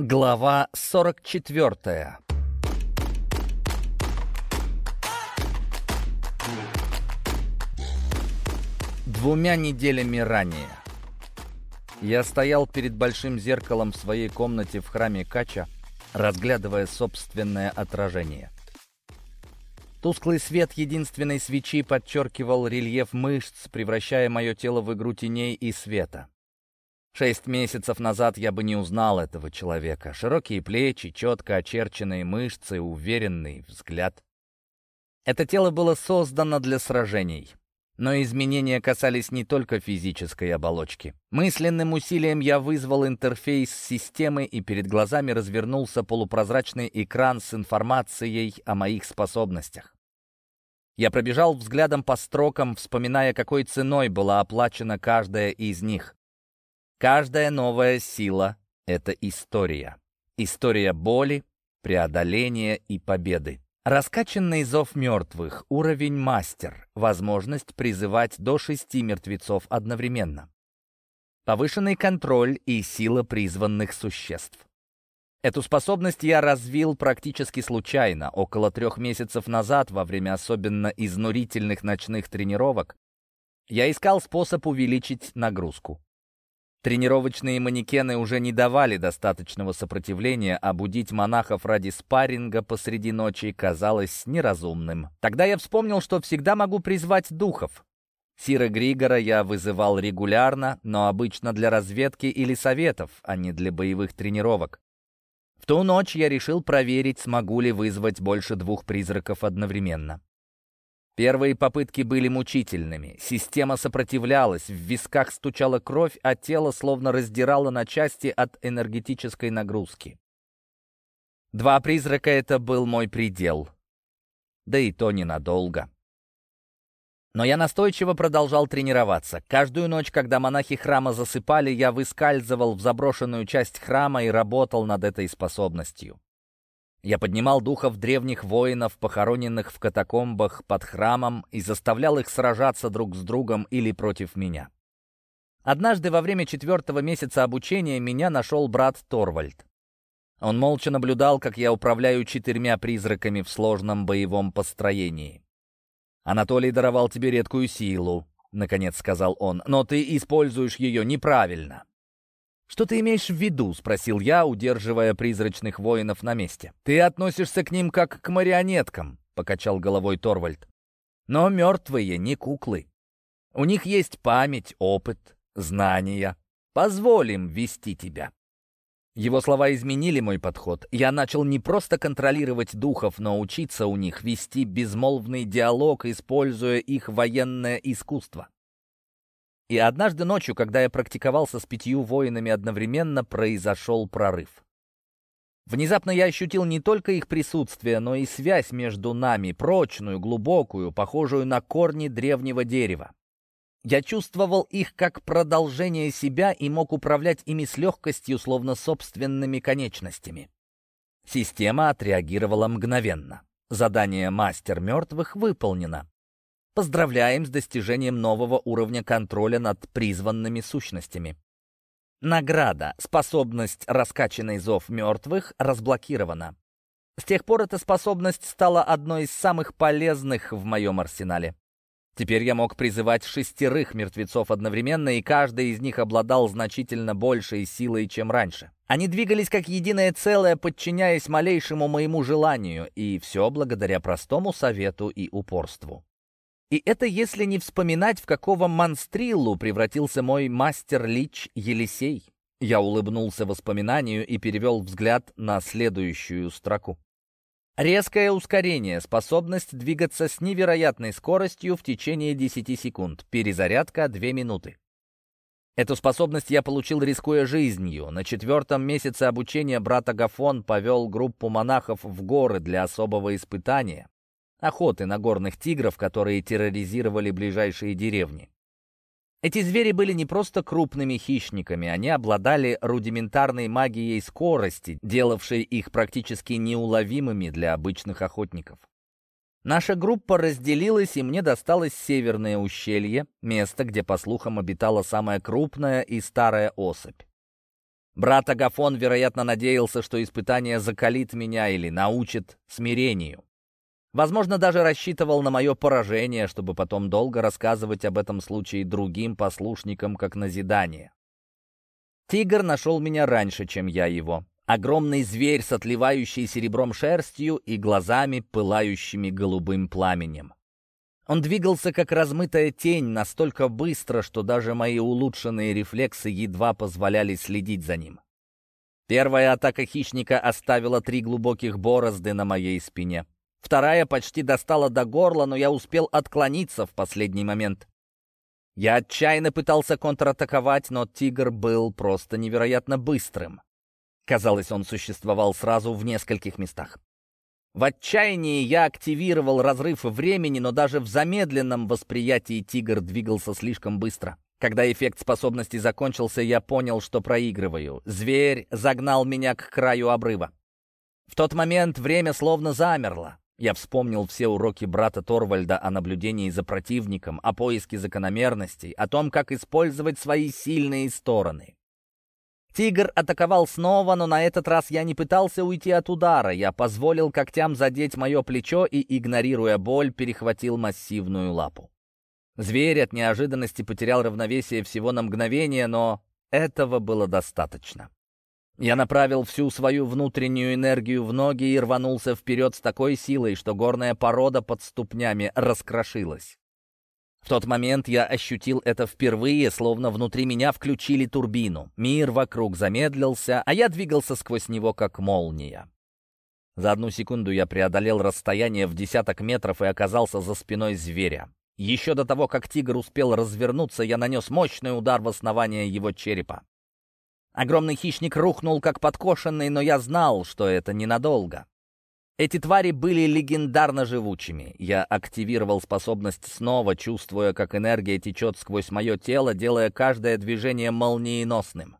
Глава 44 Двумя неделями ранее я стоял перед большим зеркалом в своей комнате в храме Кача, разглядывая собственное отражение. Тусклый свет единственной свечи подчеркивал рельеф мышц, превращая мое тело в игру теней и света. Шесть месяцев назад я бы не узнал этого человека. Широкие плечи, четко очерченные мышцы, уверенный взгляд. Это тело было создано для сражений. Но изменения касались не только физической оболочки. Мысленным усилием я вызвал интерфейс системы, и перед глазами развернулся полупрозрачный экран с информацией о моих способностях. Я пробежал взглядом по строкам, вспоминая, какой ценой была оплачена каждая из них. Каждая новая сила — это история. История боли, преодоления и победы. Раскачанный зов мертвых, уровень мастер, возможность призывать до шести мертвецов одновременно. Повышенный контроль и сила призванных существ. Эту способность я развил практически случайно. Около трех месяцев назад, во время особенно изнурительных ночных тренировок, я искал способ увеличить нагрузку. Тренировочные манекены уже не давали достаточного сопротивления, а будить монахов ради спарринга посреди ночи казалось неразумным. Тогда я вспомнил, что всегда могу призвать духов. Сира Григора я вызывал регулярно, но обычно для разведки или советов, а не для боевых тренировок. В ту ночь я решил проверить, смогу ли вызвать больше двух призраков одновременно. Первые попытки были мучительными. Система сопротивлялась, в висках стучала кровь, а тело словно раздирало на части от энергетической нагрузки. Два призрака — это был мой предел. Да и то ненадолго. Но я настойчиво продолжал тренироваться. Каждую ночь, когда монахи храма засыпали, я выскальзывал в заброшенную часть храма и работал над этой способностью. Я поднимал духов древних воинов, похороненных в катакомбах под храмом, и заставлял их сражаться друг с другом или против меня. Однажды во время четвертого месяца обучения меня нашел брат Торвальд. Он молча наблюдал, как я управляю четырьмя призраками в сложном боевом построении. «Анатолий даровал тебе редкую силу», — наконец сказал он, — «но ты используешь ее неправильно». «Что ты имеешь в виду?» — спросил я, удерживая призрачных воинов на месте. «Ты относишься к ним как к марионеткам», — покачал головой Торвальд. «Но мертвые не куклы. У них есть память, опыт, знания. Позволим вести тебя». Его слова изменили мой подход. Я начал не просто контролировать духов, но учиться у них вести безмолвный диалог, используя их военное искусство. И однажды ночью, когда я практиковался с пятью воинами одновременно, произошел прорыв. Внезапно я ощутил не только их присутствие, но и связь между нами, прочную, глубокую, похожую на корни древнего дерева. Я чувствовал их как продолжение себя и мог управлять ими с легкостью, словно собственными конечностями. Система отреагировала мгновенно. Задание «Мастер мертвых» выполнено. Поздравляем с достижением нового уровня контроля над призванными сущностями. Награда, способность раскачанный зов мертвых, разблокирована. С тех пор эта способность стала одной из самых полезных в моем арсенале. Теперь я мог призывать шестерых мертвецов одновременно, и каждый из них обладал значительно большей силой, чем раньше. Они двигались как единое целое, подчиняясь малейшему моему желанию, и все благодаря простому совету и упорству. И это если не вспоминать, в какого монстриллу превратился мой мастер-лич Елисей. Я улыбнулся воспоминанию и перевел взгляд на следующую строку. Резкое ускорение, способность двигаться с невероятной скоростью в течение 10 секунд, перезарядка 2 минуты. Эту способность я получил, рискуя жизнью. На четвертом месяце обучения брат Агафон повел группу монахов в горы для особого испытания охоты на горных тигров, которые терроризировали ближайшие деревни. Эти звери были не просто крупными хищниками, они обладали рудиментарной магией скорости, делавшей их практически неуловимыми для обычных охотников. Наша группа разделилась, и мне досталось северное ущелье, место, где, по слухам, обитала самая крупная и старая особь. Брат Агафон, вероятно, надеялся, что испытание закалит меня или научит смирению. Возможно, даже рассчитывал на мое поражение, чтобы потом долго рассказывать об этом случае другим послушникам как назидание. Тигр нашел меня раньше, чем я его. Огромный зверь с отливающей серебром шерстью и глазами, пылающими голубым пламенем. Он двигался как размытая тень настолько быстро, что даже мои улучшенные рефлексы едва позволяли следить за ним. Первая атака хищника оставила три глубоких борозды на моей спине. Вторая почти достала до горла, но я успел отклониться в последний момент. Я отчаянно пытался контратаковать, но тигр был просто невероятно быстрым. Казалось, он существовал сразу в нескольких местах. В отчаянии я активировал разрыв времени, но даже в замедленном восприятии тигр двигался слишком быстро. Когда эффект способности закончился, я понял, что проигрываю. Зверь загнал меня к краю обрыва. В тот момент время словно замерло. Я вспомнил все уроки брата Торвальда о наблюдении за противником, о поиске закономерностей, о том, как использовать свои сильные стороны. Тигр атаковал снова, но на этот раз я не пытался уйти от удара. Я позволил когтям задеть мое плечо и, игнорируя боль, перехватил массивную лапу. Зверь от неожиданности потерял равновесие всего на мгновение, но этого было достаточно. Я направил всю свою внутреннюю энергию в ноги и рванулся вперед с такой силой, что горная порода под ступнями раскрошилась. В тот момент я ощутил это впервые, словно внутри меня включили турбину. Мир вокруг замедлился, а я двигался сквозь него, как молния. За одну секунду я преодолел расстояние в десяток метров и оказался за спиной зверя. Еще до того, как тигр успел развернуться, я нанес мощный удар в основание его черепа. Огромный хищник рухнул как подкошенный, но я знал, что это ненадолго. Эти твари были легендарно живучими. Я активировал способность снова, чувствуя, как энергия течет сквозь мое тело, делая каждое движение молниеносным.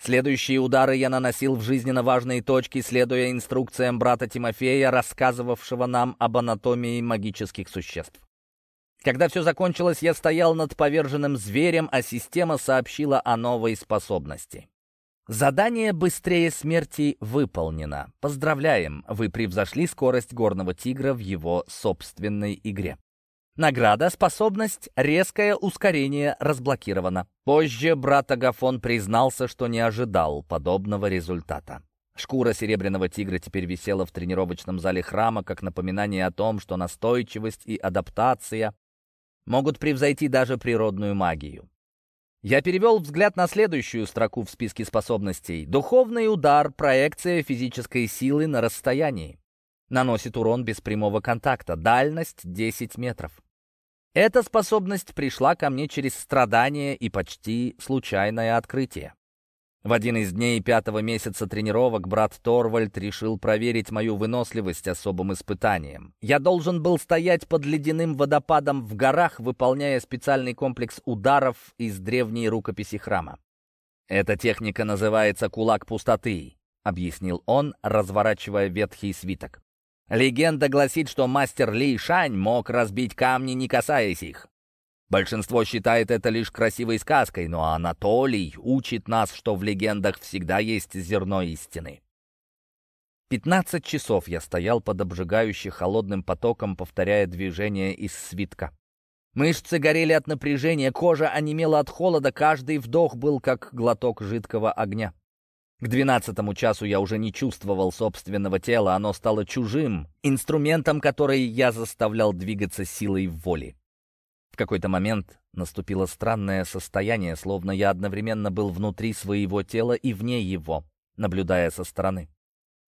Следующие удары я наносил в жизненно важные точки, следуя инструкциям брата Тимофея, рассказывавшего нам об анатомии магических существ. Когда все закончилось, я стоял над поверженным зверем, а система сообщила о новой способности. Задание «Быстрее смерти» выполнено. Поздравляем, вы превзошли скорость горного тигра в его собственной игре. Награда «Способность резкое ускорение» разблокирована. Позже брат Агафон признался, что не ожидал подобного результата. Шкура серебряного тигра теперь висела в тренировочном зале храма как напоминание о том, что настойчивость и адаптация могут превзойти даже природную магию. Я перевел взгляд на следующую строку в списке способностей. Духовный удар, проекция физической силы на расстоянии. Наносит урон без прямого контакта. Дальность 10 метров. Эта способность пришла ко мне через страдания и почти случайное открытие. В один из дней пятого месяца тренировок брат Торвальд решил проверить мою выносливость особым испытанием. Я должен был стоять под ледяным водопадом в горах, выполняя специальный комплекс ударов из древней рукописи храма. «Эта техника называется «кулак пустоты», — объяснил он, разворачивая ветхий свиток. Легенда гласит, что мастер Ли Шань мог разбить камни, не касаясь их. Большинство считает это лишь красивой сказкой, но Анатолий учит нас, что в легендах всегда есть зерно истины. Пятнадцать часов я стоял под обжигающе холодным потоком, повторяя движения из свитка. Мышцы горели от напряжения, кожа онемела от холода, каждый вдох был как глоток жидкого огня. К двенадцатому часу я уже не чувствовал собственного тела, оно стало чужим, инструментом, который я заставлял двигаться силой воли какой-то момент наступило странное состояние, словно я одновременно был внутри своего тела и вне его, наблюдая со стороны.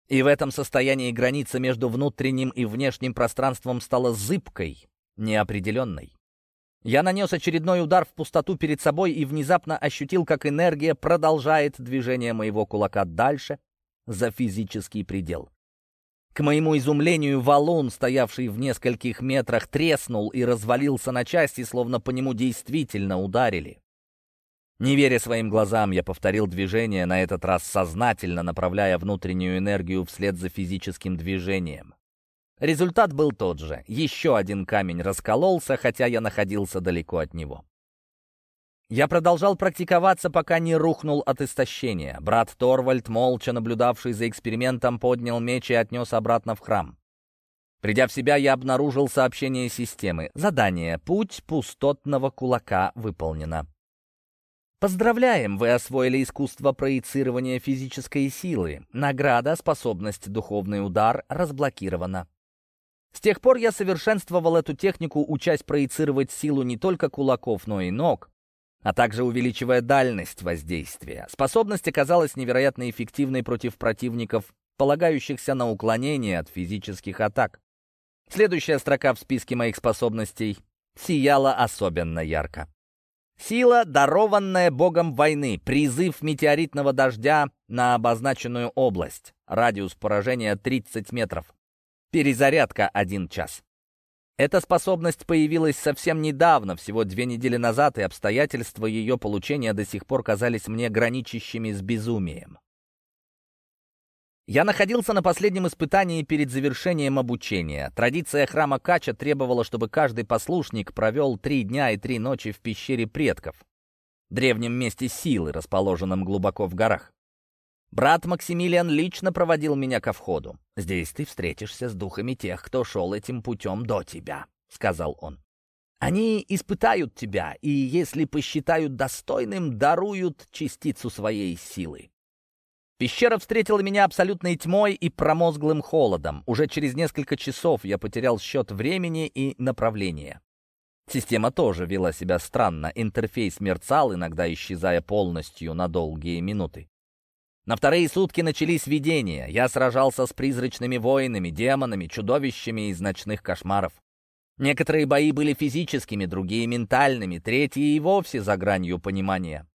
И в этом состоянии граница между внутренним и внешним пространством стала зыбкой, неопределенной. Я нанес очередной удар в пустоту перед собой и внезапно ощутил, как энергия продолжает движение моего кулака дальше, за физический предел. К моему изумлению, валун, стоявший в нескольких метрах, треснул и развалился на части, словно по нему действительно ударили. Не веря своим глазам, я повторил движение, на этот раз сознательно направляя внутреннюю энергию вслед за физическим движением. Результат был тот же. Еще один камень раскололся, хотя я находился далеко от него. Я продолжал практиковаться, пока не рухнул от истощения. Брат Торвальд, молча наблюдавший за экспериментом, поднял меч и отнес обратно в храм. Придя в себя, я обнаружил сообщение системы. Задание «Путь пустотного кулака» выполнено. Поздравляем, вы освоили искусство проецирования физической силы. Награда, способность «Духовный удар» разблокирована. С тех пор я совершенствовал эту технику, учась проецировать силу не только кулаков, но и ног, а также увеличивая дальность воздействия. Способность оказалась невероятно эффективной против противников, полагающихся на уклонение от физических атак. Следующая строка в списке моих способностей сияла особенно ярко. Сила, дарованная богом войны, призыв метеоритного дождя на обозначенную область, радиус поражения 30 метров, перезарядка 1 час. Эта способность появилась совсем недавно, всего две недели назад, и обстоятельства ее получения до сих пор казались мне граничащими с безумием. Я находился на последнем испытании перед завершением обучения. Традиция храма Кача требовала, чтобы каждый послушник провел три дня и три ночи в пещере предков, древнем месте силы, расположенном глубоко в горах. Брат Максимилиан лично проводил меня ко входу. «Здесь ты встретишься с духами тех, кто шел этим путем до тебя», — сказал он. «Они испытают тебя, и, если посчитают достойным, даруют частицу своей силы». Пещера встретила меня абсолютной тьмой и промозглым холодом. Уже через несколько часов я потерял счет времени и направления. Система тоже вела себя странно. Интерфейс мерцал, иногда исчезая полностью на долгие минуты. На вторые сутки начались видения. Я сражался с призрачными воинами, демонами, чудовищами из ночных кошмаров. Некоторые бои были физическими, другие — ментальными, третьи и вовсе за гранью понимания.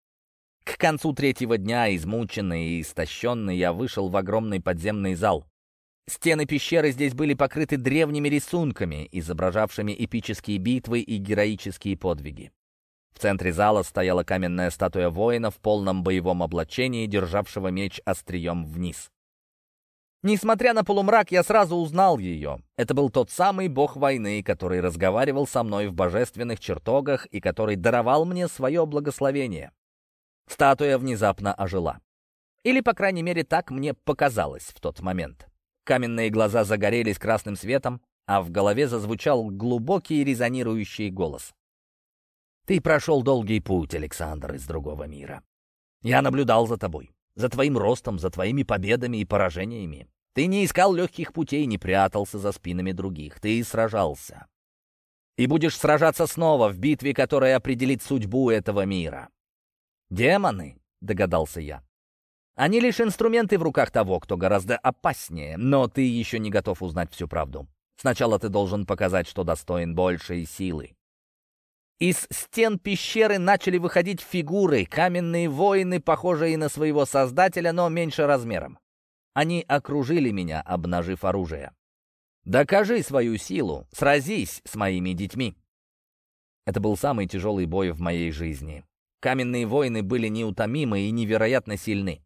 К концу третьего дня, измученный и истощенный, я вышел в огромный подземный зал. Стены пещеры здесь были покрыты древними рисунками, изображавшими эпические битвы и героические подвиги. В центре зала стояла каменная статуя воина в полном боевом облачении, державшего меч острием вниз. Несмотря на полумрак, я сразу узнал ее. Это был тот самый бог войны, который разговаривал со мной в божественных чертогах и который даровал мне свое благословение. Статуя внезапно ожила. Или, по крайней мере, так мне показалось в тот момент. Каменные глаза загорелись красным светом, а в голове зазвучал глубокий резонирующий голос. Ты прошел долгий путь, Александр, из другого мира. Я наблюдал за тобой, за твоим ростом, за твоими победами и поражениями. Ты не искал легких путей, не прятался за спинами других. Ты сражался. И будешь сражаться снова в битве, которая определит судьбу этого мира. Демоны, догадался я. Они лишь инструменты в руках того, кто гораздо опаснее, но ты еще не готов узнать всю правду. Сначала ты должен показать, что достоин большей силы. Из стен пещеры начали выходить фигуры, каменные воины, похожие на своего создателя, но меньше размером. Они окружили меня, обнажив оружие. «Докажи свою силу, сразись с моими детьми». Это был самый тяжелый бой в моей жизни. Каменные воины были неутомимы и невероятно сильны.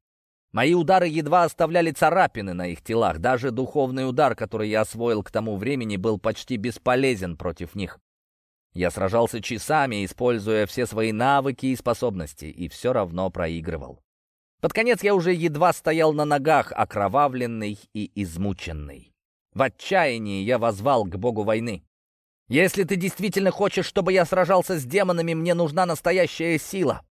Мои удары едва оставляли царапины на их телах. Даже духовный удар, который я освоил к тому времени, был почти бесполезен против них. Я сражался часами, используя все свои навыки и способности, и все равно проигрывал. Под конец я уже едва стоял на ногах, окровавленный и измученный. В отчаянии я возвал к богу войны. «Если ты действительно хочешь, чтобы я сражался с демонами, мне нужна настоящая сила.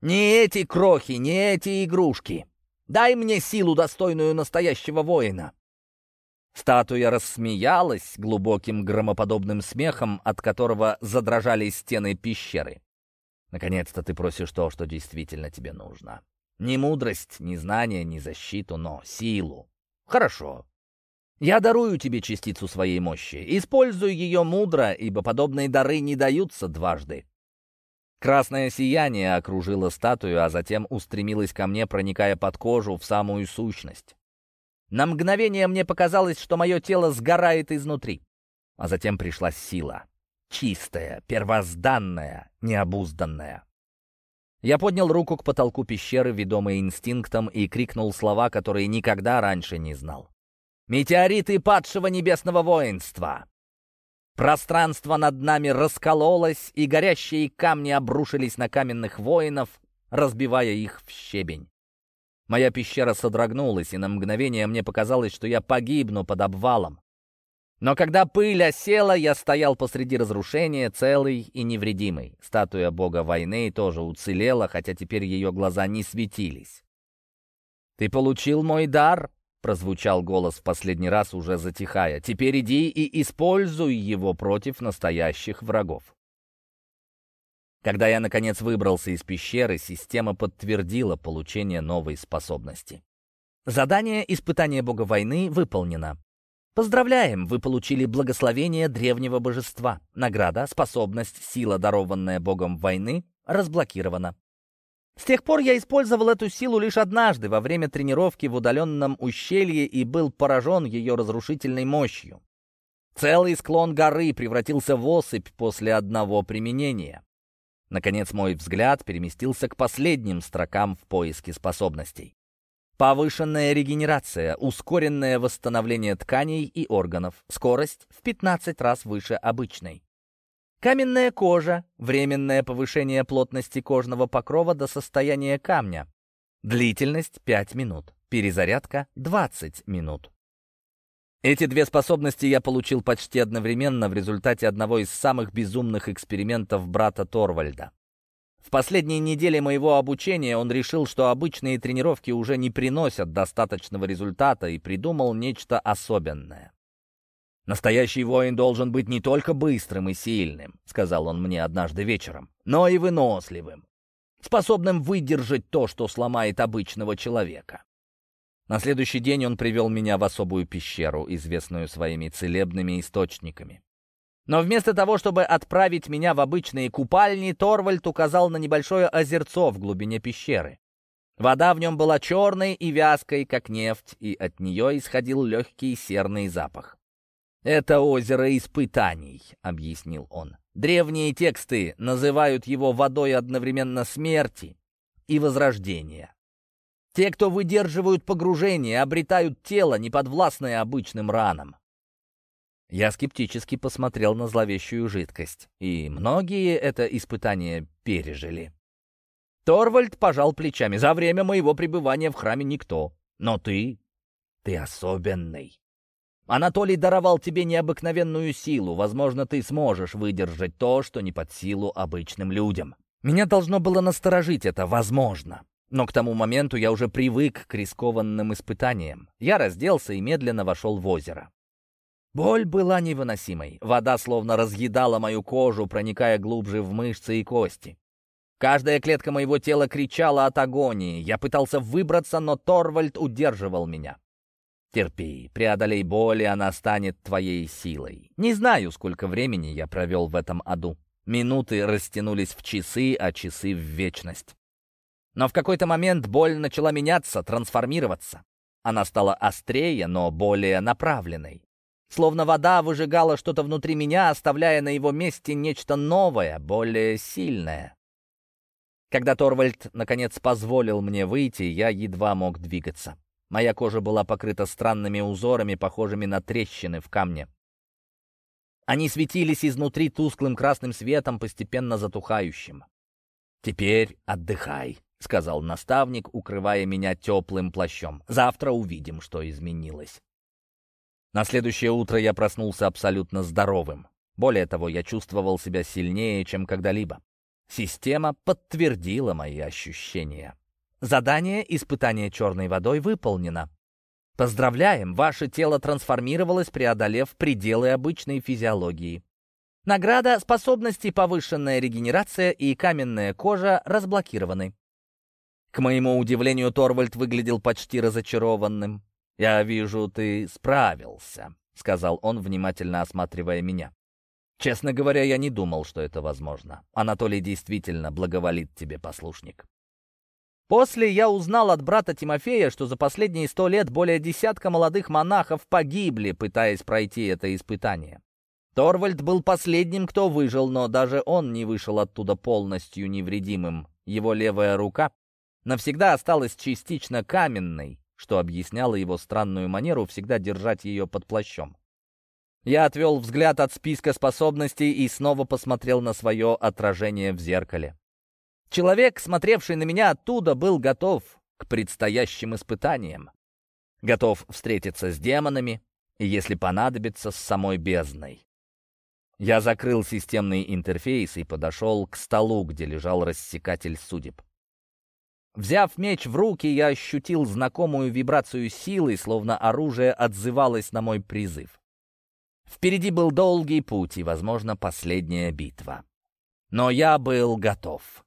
Не эти крохи, не эти игрушки. Дай мне силу, достойную настоящего воина». Статуя рассмеялась глубоким громоподобным смехом, от которого задрожали стены пещеры. «Наконец-то ты просишь то, что действительно тебе нужно. Не мудрость, не знание, не защиту, но силу. Хорошо. Я дарую тебе частицу своей мощи. Используй ее мудро, ибо подобные дары не даются дважды». Красное сияние окружило статую, а затем устремилось ко мне, проникая под кожу в самую сущность. На мгновение мне показалось, что мое тело сгорает изнутри. А затем пришла сила. Чистая, первозданная, необузданная. Я поднял руку к потолку пещеры, ведомый инстинктом, и крикнул слова, которые никогда раньше не знал. «Метеориты падшего небесного воинства! Пространство над нами раскололось, и горящие камни обрушились на каменных воинов, разбивая их в щебень. Моя пещера содрогнулась, и на мгновение мне показалось, что я погибну под обвалом. Но когда пыль осела, я стоял посреди разрушения, целый и невредимый. Статуя бога войны тоже уцелела, хотя теперь ее глаза не светились. «Ты получил мой дар?» — прозвучал голос в последний раз, уже затихая. «Теперь иди и используй его против настоящих врагов». Когда я, наконец, выбрался из пещеры, система подтвердила получение новой способности. Задание «Испытание бога войны» выполнено. Поздравляем, вы получили благословение древнего божества. Награда, способность, сила, дарованная богом войны, разблокирована. С тех пор я использовал эту силу лишь однажды, во время тренировки в удаленном ущелье, и был поражен ее разрушительной мощью. Целый склон горы превратился в осыпь после одного применения. Наконец мой взгляд переместился к последним строкам в поиске способностей. Повышенная регенерация, ускоренное восстановление тканей и органов, скорость в 15 раз выше обычной. Каменная кожа, временное повышение плотности кожного покрова до состояния камня. Длительность 5 минут, перезарядка 20 минут. Эти две способности я получил почти одновременно в результате одного из самых безумных экспериментов брата Торвальда. В последние недели моего обучения он решил, что обычные тренировки уже не приносят достаточного результата и придумал нечто особенное. «Настоящий воин должен быть не только быстрым и сильным», — сказал он мне однажды вечером, «но и выносливым, способным выдержать то, что сломает обычного человека». На следующий день он привел меня в особую пещеру, известную своими целебными источниками. Но вместо того, чтобы отправить меня в обычные купальни, Торвальд указал на небольшое озерцо в глубине пещеры. Вода в нем была черной и вязкой, как нефть, и от нее исходил легкий серный запах. «Это озеро испытаний», — объяснил он. «Древние тексты называют его водой одновременно смерти и возрождения. Те, кто выдерживают погружение, обретают тело, неподвластное обычным ранам. Я скептически посмотрел на зловещую жидкость, и многие это испытание пережили. Торвальд пожал плечами. «За время моего пребывания в храме никто. Но ты... ты особенный. Анатолий даровал тебе необыкновенную силу. Возможно, ты сможешь выдержать то, что не под силу обычным людям. Меня должно было насторожить это, возможно. Но к тому моменту я уже привык к рискованным испытаниям. Я разделся и медленно вошел в озеро. Боль была невыносимой. Вода словно разъедала мою кожу, проникая глубже в мышцы и кости. Каждая клетка моего тела кричала от агонии. Я пытался выбраться, но Торвальд удерживал меня. Терпи, преодолей боль, и она станет твоей силой. Не знаю, сколько времени я провел в этом аду. Минуты растянулись в часы, а часы в вечность. Но в какой-то момент боль начала меняться, трансформироваться. Она стала острее, но более направленной. Словно вода выжигала что-то внутри меня, оставляя на его месте нечто новое, более сильное. Когда Торвальд, наконец, позволил мне выйти, я едва мог двигаться. Моя кожа была покрыта странными узорами, похожими на трещины в камне. Они светились изнутри тусклым красным светом, постепенно затухающим. «Теперь отдыхай», — сказал наставник, укрывая меня теплым плащом. «Завтра увидим, что изменилось». На следующее утро я проснулся абсолютно здоровым. Более того, я чувствовал себя сильнее, чем когда-либо. Система подтвердила мои ощущения. Задание «Испытание черной водой» выполнено. Поздравляем, ваше тело трансформировалось, преодолев пределы обычной физиологии. Награда, способности, повышенная регенерация и каменная кожа разблокированы. К моему удивлению, Торвальд выглядел почти разочарованным. «Я вижу, ты справился», — сказал он, внимательно осматривая меня. «Честно говоря, я не думал, что это возможно. Анатолий действительно благоволит тебе, послушник». После я узнал от брата Тимофея, что за последние сто лет более десятка молодых монахов погибли, пытаясь пройти это испытание. Торвальд был последним, кто выжил, но даже он не вышел оттуда полностью невредимым. Его левая рука навсегда осталась частично каменной, что объясняло его странную манеру всегда держать ее под плащом. Я отвел взгляд от списка способностей и снова посмотрел на свое отражение в зеркале. Человек, смотревший на меня оттуда, был готов к предстоящим испытаниям. Готов встретиться с демонами если понадобится, с самой бездной. Я закрыл системный интерфейс и подошел к столу, где лежал рассекатель судеб. Взяв меч в руки, я ощутил знакомую вибрацию силы, словно оружие отзывалось на мой призыв. Впереди был долгий путь и, возможно, последняя битва. Но я был готов.